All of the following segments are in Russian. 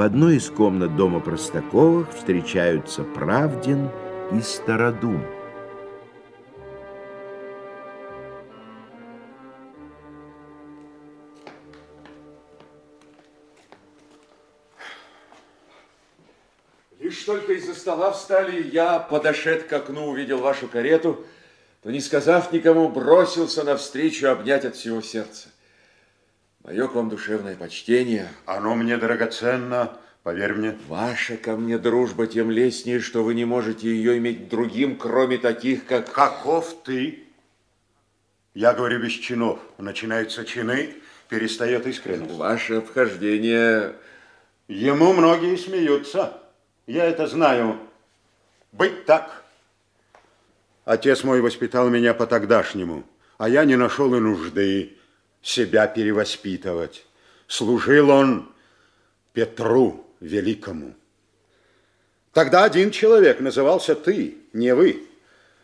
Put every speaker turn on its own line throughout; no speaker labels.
В одной из комнат дома Простаковых встречаются Правдин и Стародум.
Лишь только из-за стола встали, я, подошед к окну, увидел вашу карету, то, не сказав никому, бросился навстречу обнять от всего сердца. Мое к вам душевное почтение.
Оно мне драгоценно, поверь мне.
Ваша ко мне дружба тем лестнее, что вы не можете ее иметь другим, кроме таких, как...
Каков ты? Я говорю без чинов. Начинаются чины, перестает искренность.
Ваше обхождение...
Ему многие смеются. Я это знаю. Быть так. Отец мой воспитал меня по-тогдашнему, а я не нашел и нужды себя перевоспитывать. Служил он Петру Великому. Тогда один человек назывался ты, не вы.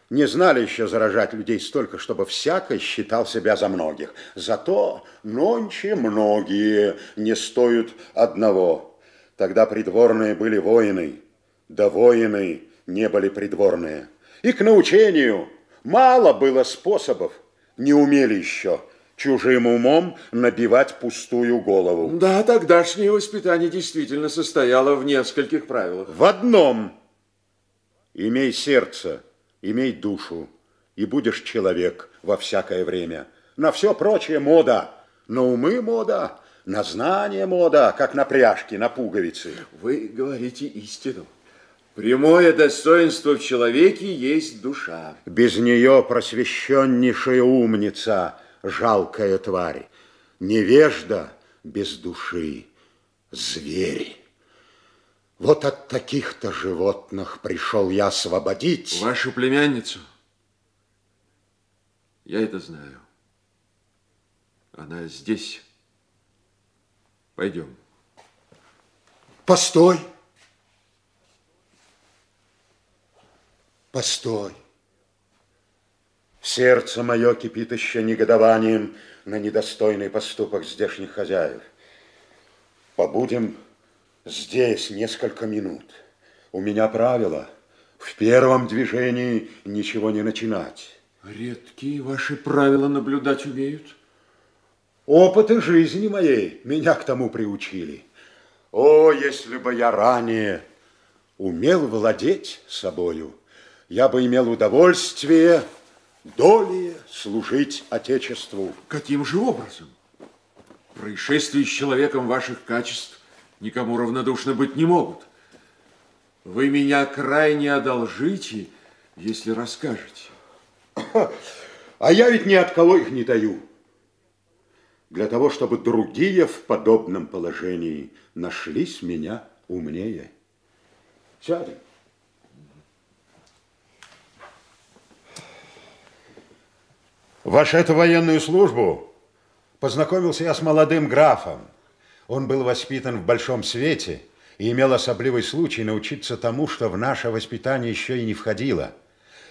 Не знали еще заражать людей столько, чтобы всякий считал себя за многих. Зато нонче многие не стоят одного. Тогда придворные были воины, да воины не были придворные. И к научению мало было способов, не умели еще чужим умом набивать пустую голову.
Да, тогдашнее воспитание действительно состояло в нескольких правилах.
В одном. Имей сердце, имей душу, и будешь человек во всякое время. На все прочее мода, на умы мода, на знание мода, как на пряжки, на пуговицы.
Вы говорите истину. Прямое достоинство в человеке есть душа.
Без нее просвещеннейшая умница – жалкая тварь, невежда без души, зверь. Вот от таких-то животных пришел я освободить.
Вашу племянницу? Я это знаю. Она здесь. Пойдем.
Постой. Постой. Сердце мое кипит еще негодованием на недостойный поступок здешних хозяев. Побудем здесь несколько минут. У меня правило в первом движении ничего не начинать.
Редкие ваши правила наблюдать умеют.
Опыты жизни моей меня к тому приучили. О, если бы я ранее умел владеть собою, я бы имел удовольствие долее служить Отечеству.
Каким же образом? Происшествия с человеком ваших качеств никому равнодушно быть не могут. Вы меня крайне одолжите, если расскажете.
А я ведь ни от кого их не даю. Для того, чтобы другие в подобном положении нашлись меня умнее. Сядем. Вашу эту военную службу познакомился я с молодым графом. Он был воспитан в большом свете и имел особливый случай научиться тому, что в наше воспитание еще и не входило.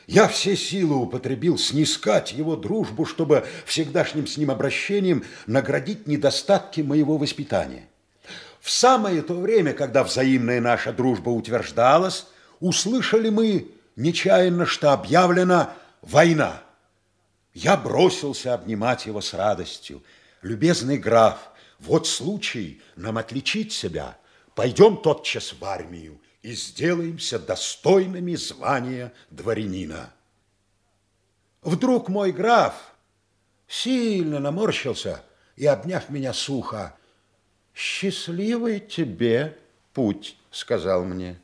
Я все силы употребил снискать его дружбу, чтобы всегдашним с ним обращением наградить недостатки моего воспитания. В самое то время, когда взаимная наша дружба утверждалась, услышали мы нечаянно, что объявлена война. Я бросился обнимать его с радостью. Любезный граф, вот случай нам отличить себя. Пойдем тотчас в армию и сделаемся достойными звания дворянина. Вдруг мой граф сильно наморщился и, обняв меня сухо, «Счастливый тебе путь», — сказал мне,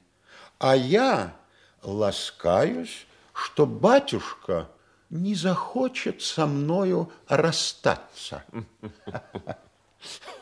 «а я ласкаюсь, что батюшка не захочет со мною расстаться.